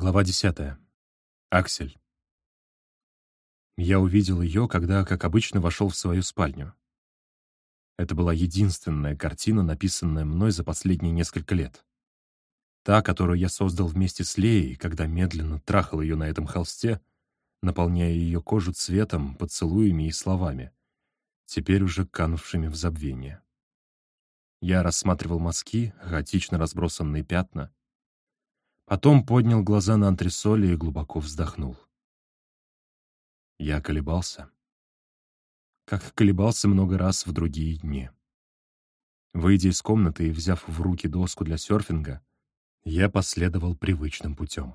Глава 10. Аксель. Я увидел ее, когда, как обычно, вошел в свою спальню. Это была единственная картина, написанная мной за последние несколько лет. Та, которую я создал вместе с Леей, когда медленно трахал ее на этом холсте, наполняя ее кожу цветом, поцелуями и словами, теперь уже канувшими в забвение. Я рассматривал мазки, хаотично разбросанные пятна, Потом поднял глаза на антресоли и глубоко вздохнул. Я колебался. Как колебался много раз в другие дни. Выйдя из комнаты и взяв в руки доску для серфинга, я последовал привычным путем.